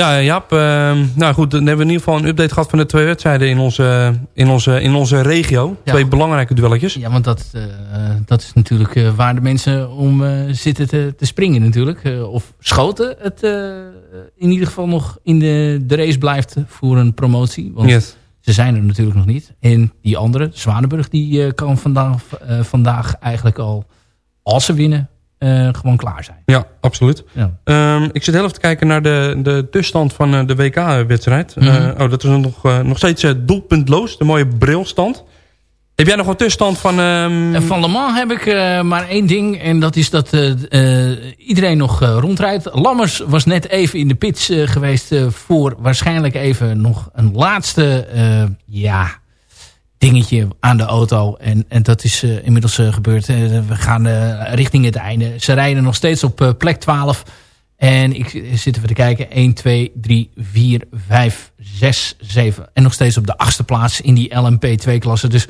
Ja, Jaap. ehm, nou goed, dan hebben we in ieder geval een update gehad van de twee wedstrijden in onze, in onze, in onze regio. Ja. Twee belangrijke duelletjes. Ja, want dat, eh, dat is natuurlijk eh, waar de mensen om eh, zitten te, te springen natuurlijk. Eh, of Schoten het eh, in ieder geval nog in de, de race blijft voor een promotie. Want Yes. ze zijn er natuurlijk nog niet. En die andere, Zwanenburg, die eh, kan vandaag, eh, vandaag eigenlijk al, als ze winnen, eh, gewoon klaar zijn. Ja, absoluut. Ja. Ehm, ik zit heel even te kijken naar de, de tussenstand van eh, de WK-wedstrijd. Mhm. oh, dat is nog, eh, nog steeds eh, doelpuntloos. De mooie brilstand. Heb jij nog wat tussenstand van... ehm, Van Le Mans heb ik eh, maar één ding. En dat is dat eh, eh, iedereen nog eh, rondrijdt. Lammers was net even in de pits eh, geweest. eh, voor waarschijnlijk even nog een laatste eh, ja, dingetje aan de auto. En, en dat is eh, inmiddels eh, gebeurd. Eh, we gaan richting het einde. Ze rijden nog steeds op plek 12. En ik zit even te kijken. 1, 2, 3, 4, 5, 6, 7. En nog steeds op de achtste plaats in die LMP2-klasse. Dus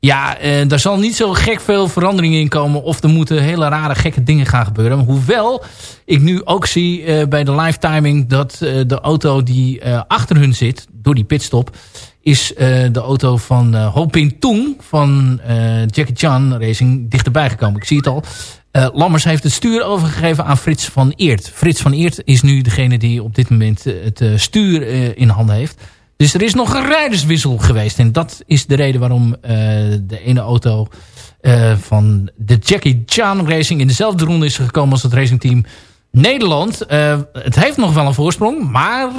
ja, daar zal niet zo gek veel verandering in komen. Of er moeten hele rare gekke dingen gaan gebeuren. Hoewel ik nu ook zie bij de live timing... dat de auto die achter hun zit, door die pitstop... is eh, de auto van eh Ho Tung van eh, Jackie Chan Racing dichterbij gekomen. Ik zie het al. Lammers heeft het stuur overgegeven aan Frits van Eert. Frits van Eert is nu degene die op dit moment het stuur in handen heeft. Dus er is nog een rijderswissel geweest. En dat is de reden waarom de ene auto van de Jackie Chan Racing in dezelfde ronde is gekomen als het racingteam Nederland. Het heeft nog wel een voorsprong, maar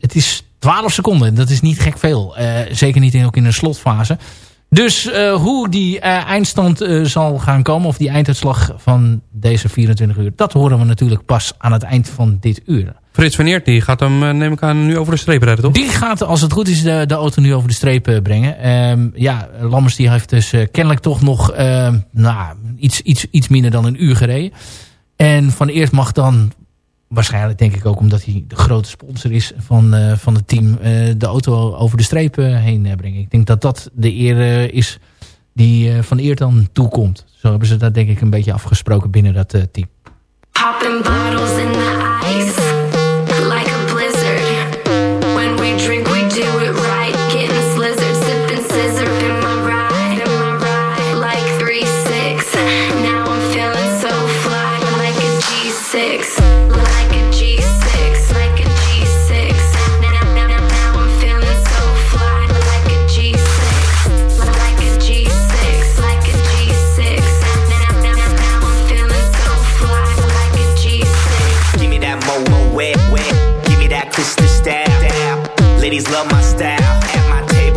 het is 12 seconden. Dat is niet gek veel. Eh, zeker niet in, ook in een slotfase. Dus eh, hoe die eh, eindstand zal gaan komen, of die einduitslag van deze 24 uur, dat horen we natuurlijk pas aan het eind van dit uur. Frits van Eert, die gaat hem, neem ik aan, nu over de streep rijden, toch? Die gaat, als het goed is, de, de auto nu over de streep brengen. Ehm, ja, Lammers die heeft dus kennelijk toch nog ehm, nou, iets, iets, iets minder dan een uur gereden. En Van Eert mag dan, waarschijnlijk denk ik ook omdat hij de grote sponsor is van, eh, van het team, eh, de auto over de streep eh, heen brengen. Ik denk dat dat de eer is die Van Eert dan toekomt. Zo hebben ze dat denk ik een beetje afgesproken binnen dat team.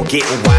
Getting wild.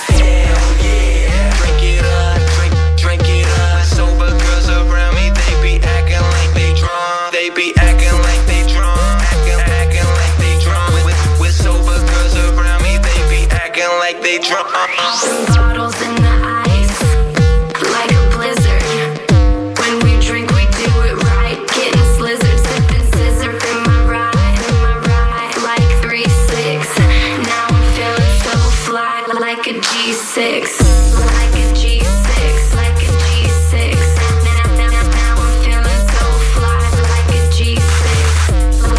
A G6, like a G6, like a G6. Now, now, now, now I'm feeling so fly, like a G6,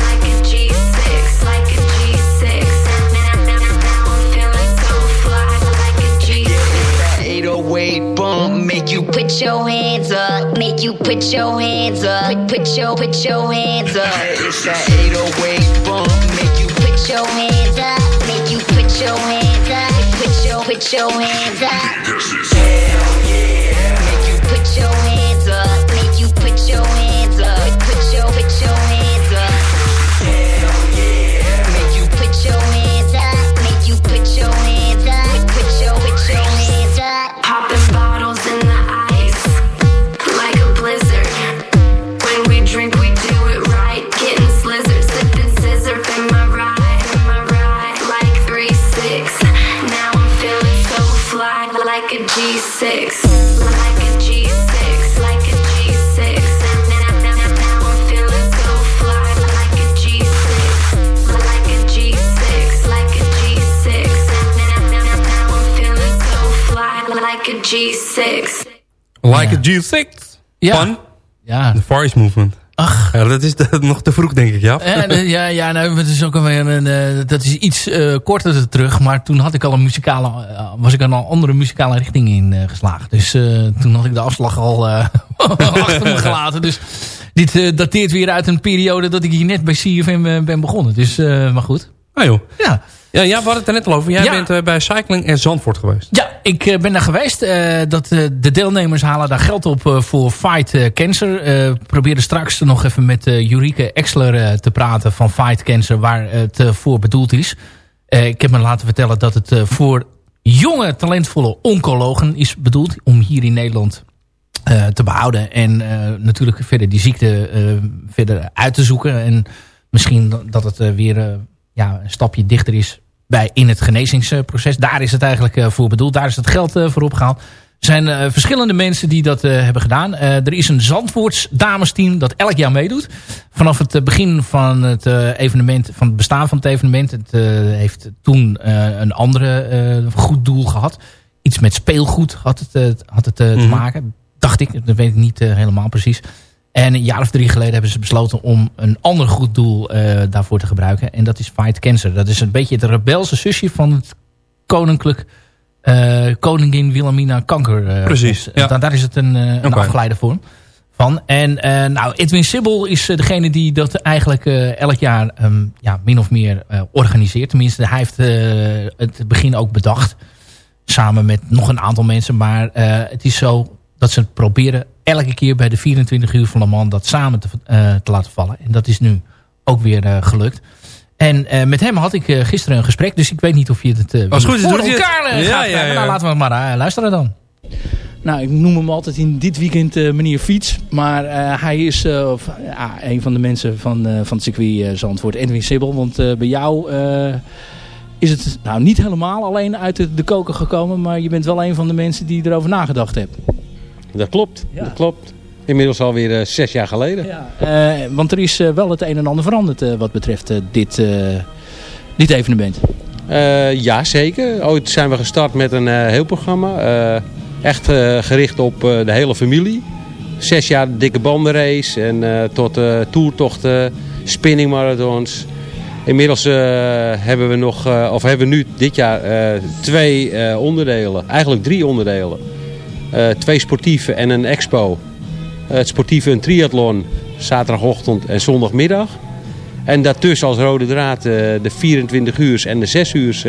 like a G6, like a G6. Now, now, now, now I'm feeling so fly, like a G6. 808 bump, make you Put your hands up, make you put your hands up, put your put your hands up. It's that 808 bump, make you Put your hands put your hands up. Like a G6 Ja. Ja. The Far East Movement. Ach. Ja, dat is de- nog te vroeg, denk ik, ja. Ja, ja, ja nou, het is ook alweer een, eh, dat is iets eh, korter terug. Maar toen had ik al een muzikale, eh, was ik al een andere muzikale richting in geslagen. Dus toen had ik de afslag al achter me gelaten. Dus dit dateert weer uit een periode dat ik hier net bij CFM ben begonnen. Dus, maar goed. Ah joh. Ja. Ja, ja, we hadden het er net al over. Jij Ja. bent bij Cycling en Zandvoort geweest. Ja, ik eh, ben daar geweest. Eh, dat, eh, de deelnemers halen daar geld op voor Fight Cancer. Probeerde straks nog even met Jurike Exler te praten van Fight Cancer... waar het voor bedoeld is. Ik heb me laten vertellen dat het voor jonge, talentvolle oncologen is bedoeld... om hier in Nederland te behouden. En natuurlijk verder die ziekte verder uit te zoeken. En misschien dat het weer ja, een stapje dichter is bij in het genezingsproces. Daar is het eigenlijk eh, voor bedoeld. Daar is het geld eh, voor opgehaald. Er zijn eh, verschillende mensen die dat hebben gedaan. Er is een Zandvoorts damesteam dat elk jaar meedoet. Vanaf het begin van het evenement, van het bestaan van het evenement. Het heeft toen een andere goed doel gehad. Iets met speelgoed had het, had het te Mhm. maken. Dacht ik, dat weet ik niet helemaal precies. En een jaar of drie geleden hebben ze besloten om een ander goed doel eh, daarvoor te gebruiken. En dat is Fight Cancer. Dat is een beetje het rebelse zusje van het koninklijk eh, koningin Wilhelmina kanker. eh, Precies, ja. Da- daar is het een, een Oké. afgeleide vorm van. En nou, Edwin Sibbel is degene die dat eigenlijk elk jaar ehm, ja, min of meer organiseert. Tenminste, hij heeft het begin ook bedacht. Samen met nog een aantal mensen. Maar het is zo dat ze het proberen elke keer bij de 24 uur van Le Mans dat samen te, eh, te laten vallen. En dat is nu ook weer eh, gelukt. En eh, met hem had ik eh, gisteren een gesprek. Dus ik weet niet of je het eh, Als het goed is, voor het. elkaar Ja, gaat ja, krijgen. ja. Nou, laten we maar luisteren dan. Nou, ik noem hem altijd in dit weekend eh, meneer Fiets. Maar eh, hij is eh, of, ja, een van de mensen van, eh, van het circuit eh, Zandvoort, Edwin Sibbel. Want eh, bij jou eh, is het nou niet helemaal alleen uit de, de koker gekomen. Maar je bent wel een van de mensen die erover nagedacht hebt. Dat klopt, dat klopt. Inmiddels alweer eh, zes jaar geleden. Eh, want er is eh, wel het een en ander veranderd wat betreft dit, dit evenement. Ja, zeker. Ooit zijn we gestart met een heel programma. echt gericht op de hele familie. Zes jaar dikke bandenrace en tot toertochten, spinningmarathons. Inmiddels eh, hebben we nog, of hebben we nu dit jaar twee onderdelen. Eigenlijk drie onderdelen. Eh, twee sportieve en een expo. Eh, het sportieve een triathlon, zaterdagochtend en zondagmiddag. En daartussen als rode draad eh, de 24 uur en de 6 uur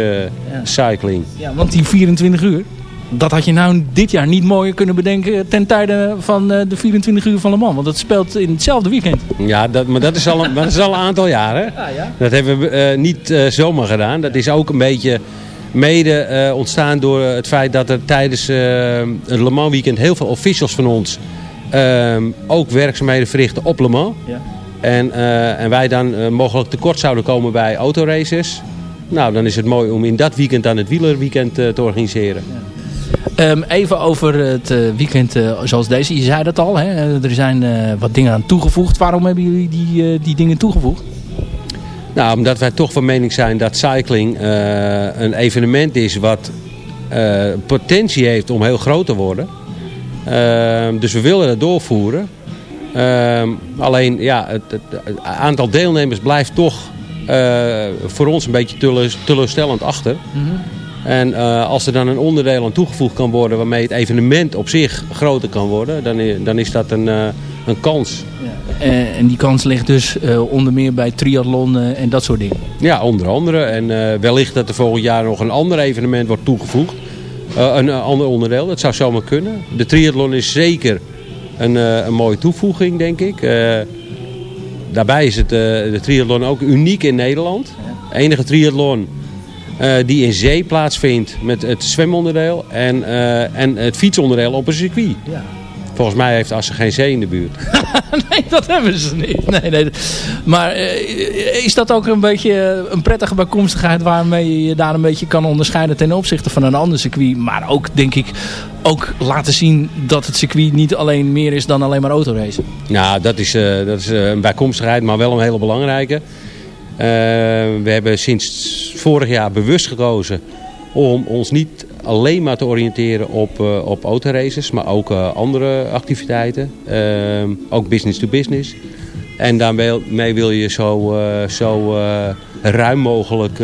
cycling. Ja, want die 24 uur, dat had je nou dit jaar niet mooier kunnen bedenken ten tijde van de 24 uur van Le Mans. Want dat speelt in hetzelfde weekend. Ja, dat, maar dat is al een, maar dat is al een aantal jaren. Dat hebben we niet zomaar gedaan. Dat is ook een beetje mede eh, ontstaan door het feit dat er tijdens eh, het Le Mans weekend heel veel officials van ons ehm, ook werkzaamheden verrichten op Le Mans. Ja. En, eh, en wij dan eh, mogelijk tekort zouden komen bij autoraces. Nou, dan is het mooi om in dat weekend dan het wielerweekend eh, te organiseren. Ehm, even over het eh, weekend eh, zoals deze. Je zei dat al, hè? er zijn eh, wat dingen aan toegevoegd. Waarom hebben jullie die, eh, die dingen toegevoegd? Nou, omdat wij toch van mening zijn dat cycling eh, een evenement is wat eh, potentie heeft om heel groot te worden. Ehm, dus we willen dat doorvoeren. Ehm, alleen, ja, het, het- het aantal deelnemers blijft toch eh, voor ons een beetje teleur- teleurstellend achter. En eh, als er dan een onderdeel aan toegevoegd kan worden waarmee het evenement op zich groter kan worden, dan, dan is dat een, een kans. Eh, en die kans ligt dus eh, onder meer bij triathlon eh, en dat soort dingen. Ja, onder andere. En eh, wellicht dat er volgend jaar nog een ander evenement wordt toegevoegd. Een ander onderdeel, dat zou zomaar kunnen. De triathlon is zeker een, een mooie toevoeging, denk ik. Daarbij is het, de triathlon ook uniek in Nederland. enige triathlon die in zee plaatsvindt met het zwemonderdeel en, en het fietsonderdeel op een circuit. Ja. Volgens mij heeft Assen geen zee in de buurt. nee, dat hebben ze niet. Nee, nee. Maar eh, is dat ook een beetje een prettige bijkomstigheid waarmee je je daar een beetje kan onderscheiden ten opzichte van een ander circuit. Maar ook, denk ik, ook laten zien dat het circuit niet alleen meer is dan alleen maar autoracen. Nou, dat is, eh, dat is eh, een bijkomstigheid, maar wel een hele belangrijke. Eh, we hebben sinds vorig jaar bewust gekozen om ons niet alleen maar te oriënteren op, eh, op autoraces, maar ook eh, andere activiteiten. Eh, ook business to business. En daarmee wil je zo, eh, zo ruim mogelijk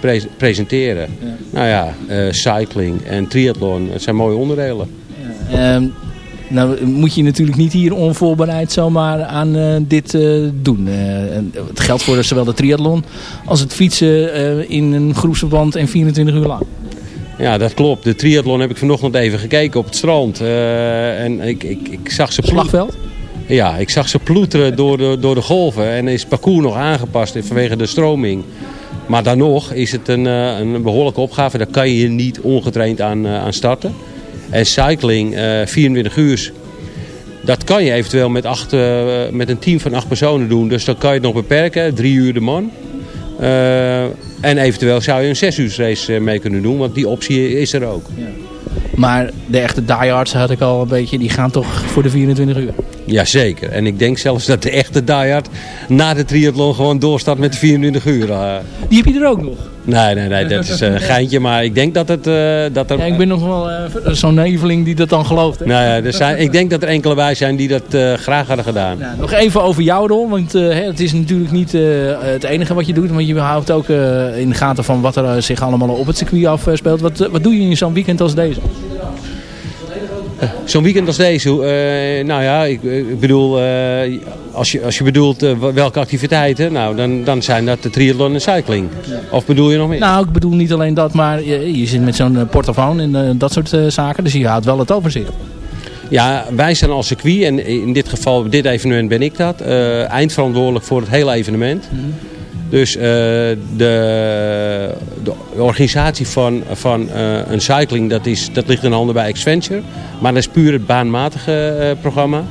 pre- presenteren. Nou ja, cycling en triathlon, het zijn mooie onderdelen. Ehm, nou moet je natuurlijk niet hier onvoorbereid zomaar aan dit doen. En het geldt voor zowel de triathlon als het fietsen in een groepsverband en 24 uur lang. Ja, dat klopt. De triathlon heb ik vanochtend even gekeken op het strand. Eh, en ik, ik, ik zag ze... Slagveld? Ja, ik zag ze ploeteren door de, door de golven. En is het parcours nog aangepast vanwege de stroming. Maar dan nog is het een, eh, een behoorlijke opgave. Daar kan je niet ongetraind aan, eh, aan starten. En cycling, eh 24 uur, dat kan je eventueel met, acht, met een team van acht personen doen. Dus dan kan je het nog beperken, drie uur de man. Eh, en eventueel zou je een zes uur race eh, mee kunnen doen, want die optie is er ook. Maar de echte diehards had ik al een beetje, die gaan toch voor de 24 uur. Jazeker. En ik denk zelfs dat de echte diehard na de triathlon gewoon doorstaat met de 24 uur. eh. Die heb je er ook nog. nee, nee, nee, dat is een geintje. Maar ik denk dat het... eh, dat er, Ja, ik ben nog wel eh, zo'n neveling die dat dan gelooft. Hè? nou ja, er zijn, ik denk dat er enkele bij zijn die dat eh, graag hadden gedaan. Nog even over jou, Ron. Want eh, hè, het is natuurlijk niet eh, het enige wat je doet. Want je houdt ook eh, in de gaten van wat er eh, zich allemaal op het circuit afspeelt. Wat, eh, wat doe je in zo'n weekend als deze? Zo'n weekend als deze, eh, nou ja, ik, ik bedoel, eh, als, je, als je bedoelt eh, welke activiteiten, nou, dan, dan zijn dat de triathlon en cycling. Of bedoel je nog meer? Nou, ik bedoel niet alleen dat, maar je, je zit met zo'n eh, portofoon en eh, dat soort eh, zaken. Dus je houdt wel het overzicht. Ja, wij zijn als circuit, en in dit geval, dit evenement ben ik dat, eh, eindverantwoordelijk voor het hele evenement. Dus eh, de, organisatie van, van eh, een cycling, dat, is, dat ligt in handen bij Xventure. Maar dat is puur het baanmatige eh, programma.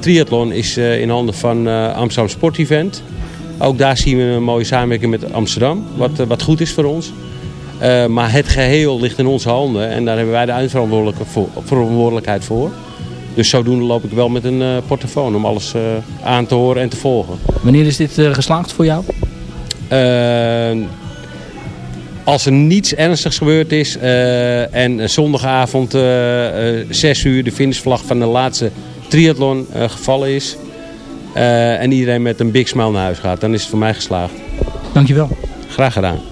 Triathlon is in handen van Amsterdam Sport Event. Ook daar zien we een mooie samenwerking met Amsterdam, wat, wat goed is voor ons. Maar het geheel ligt in onze handen en daar hebben wij de eindverantwoordelijke voor- verantwoordelijkheid voor. Dus zodoende loop ik wel met een eh portofoon om alles eh, aan te horen en te volgen. Wanneer is dit eh, geslaagd voor jou? Eh, als er niets ernstigs gebeurd is en zondagavond eh eh 6 uur de finishvlag van de laatste triathlon gevallen is en iedereen met een big smile naar huis gaat, dan is het voor mij geslaagd. Dankjewel. Graag gedaan.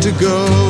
to go.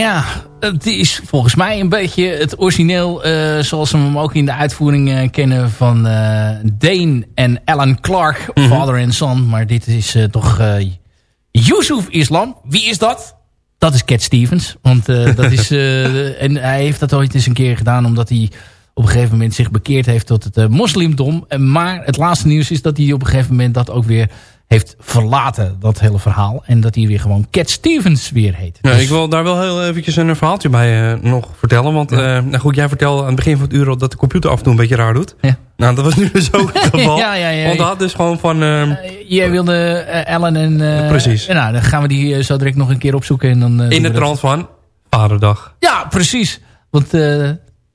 Ja, het is volgens mij een beetje het origineel eh, zoals we hem ook in de uitvoering eh, kennen van eh, Dane en Alan Clark, Mhm. Father and Son. Maar dit is toch Yusuf Islam. Wie is dat? Dat is Cat Stevens. Want dat is, en hij heeft dat ooit eens een keer gedaan omdat hij op een gegeven moment zich bekeerd heeft tot het moslimdom. Maar het laatste nieuws is dat hij op een gegeven moment dat ook weer heeft verlaten, dat hele verhaal. En dat hij weer gewoon Cat Stevens weer heet. Ja, Dus- ik wil daar wel heel eventjes een verhaaltje bij eh, nog vertellen. Want eh, nou goed, jij vertelde aan het begin van het uur al dat de computer af en toe een beetje raar doet. Ja. Nou, dat was nu dus ook het geval. Ja, ja, ja. Want dat had dus gewoon van... ehm, Jij wilde eh, Ellen en... eh, Precies. en nou, dan gaan we die eh, zo direct nog een keer opzoeken. En dan, eh, in de trant van Vaderdag. Ja, precies. Want eh,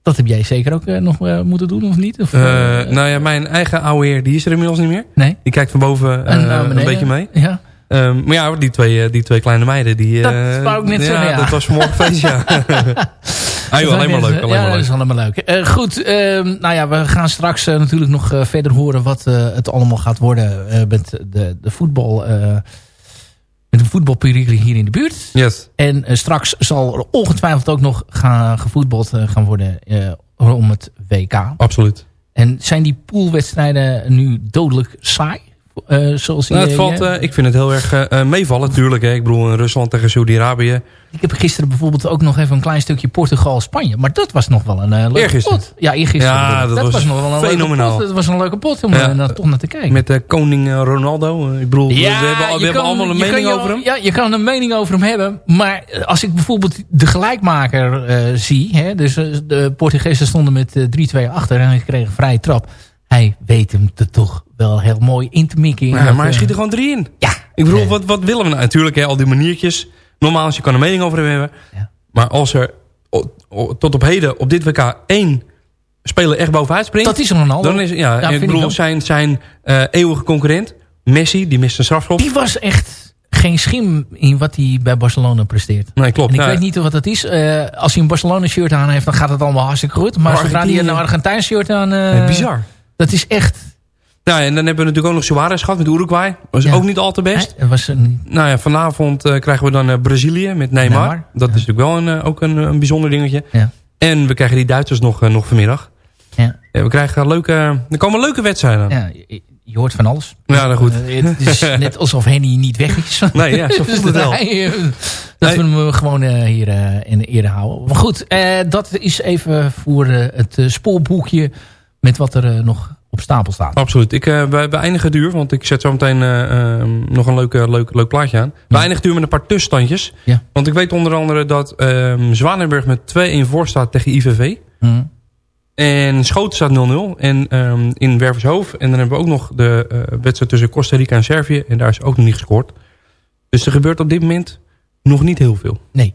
dat heb jij zeker ook eh, nog eh, moeten doen, of niet? Of, Eh, nou ja, mijn eigen oude heer, die is er inmiddels niet meer. Nee. Die kijkt van boven een beetje mee. Ja. Ehm, maar ja, die twee, die twee kleine meiden, die... Dat wou ik net ja, zeggen, ja. dat was vanmorgen feest, ja. ah, joh, alleen maar leuk, alleen ja, maar dat leuk. is allemaal leuk. Goed, ehm, nou ja, we gaan straks natuurlijk nog verder horen wat het allemaal gaat worden met de, de voetbal... met de voetbalperiode hier in de buurt. Yes. En eh, straks zal er ongetwijfeld ook nog gaan, gevoetbald eh, gaan worden eh, om het WK. Absoluut. En zijn die poolwedstrijden nu dodelijk saai Eh, zoals Nou, het valt, eh, ik vind het heel erg eh, meevallen natuurlijk. Hè. Ik bedoel, in Rusland tegen Saudi-Arabië. Ik heb gisteren bijvoorbeeld ook nog even een klein stukje Portugal-Spanje. Maar dat was nog wel een leuke Eergisteren? pot. Ja, eergisteren. Ja, dat was nog wel een fenomenaal. Leuke pot. Dat was een leuke pot om Ja. naar- toch naar te kijken. Met de koning Ronaldo. Ik bedoel, we hebben, we hebben kan- allemaal een mening over hem. Ja, je kan een mening over hem hebben. Maar als ik bijvoorbeeld de gelijkmaker zie. Hè, dus de Portugezen stonden met eh, 3-2 achter. En een vrije trap. Hij weet hem er toch wel heel mooi in te mikken. Ja, maar hij eh, schiet er gewoon drie in. Ja. Ik bedoel, wat, wat willen we nou? Natuurlijk, hè, al die maniertjes. Normaal, als je kan een mening over hem hebben. Maar als er o- o- tot op heden op dit WK één speler echt bovenuit springt... Dat is Ronaldo. Dan is, ja, Ja, ik bedoel, zijn, zijn eh, eeuwige concurrent, Messi, die mist een strafschop. Die was echt geen schim in wat hij bij Barcelona presteert. Nee, klopt. En ik Ja. weet niet wat dat is. Eh, als hij een Barcelona shirt aan heeft, dan gaat het allemaal hartstikke goed. Maar Maar zodra hij Argentinië- een Argentijn shirt aan... eh, bizar. Dat is echt... Nou, en dan hebben we natuurlijk ook nog Suarez gehad met Uruguay. Was Ja. ook niet al te best. Het was een, Nou ja, vanavond eh, krijgen we dan eh, Brazilië met Neymar. Neymar, Dat is natuurlijk wel een, eh, ook een, een bijzonder dingetje. Ja. En we krijgen die Duitsers nog, nog vanmiddag. Ja. we krijgen leuke, er komen leuke wedstrijden. ja, je, je hoort van alles. Ja, nou goed. Het is net alsof Henny niet weg is. Nee, ja, zo voelt het wel. Nee, eh, dat we hem gewoon hier in de ere houden. Maar goed, dat is even voor het spoorboekje met wat er eh, nog op stapel staat. Absoluut. Ik, eh, we, we eindigen het uur, want ik zet zo meteen eh, nog een leuk, leuk, leuk plaatje aan. We eindigen het uur met een paar tussenstandjes. Ja. Want ik weet onder andere dat ehm Zwanenburg met 2-1 voor staat tegen IVV. Hm. En Schoten staat 0-0. En ehm, in Wervershoofd. En dan hebben we ook nog de wedstrijd tussen Costa Rica en Servië. En daar is ook nog niet gescoord. Dus er gebeurt op dit moment nog niet heel veel. Nee.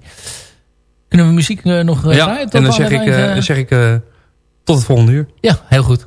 Kunnen we muziek nog ja, draaien? en dan zeg ik, zeg ik tot het volgende uur. Ja, heel goed.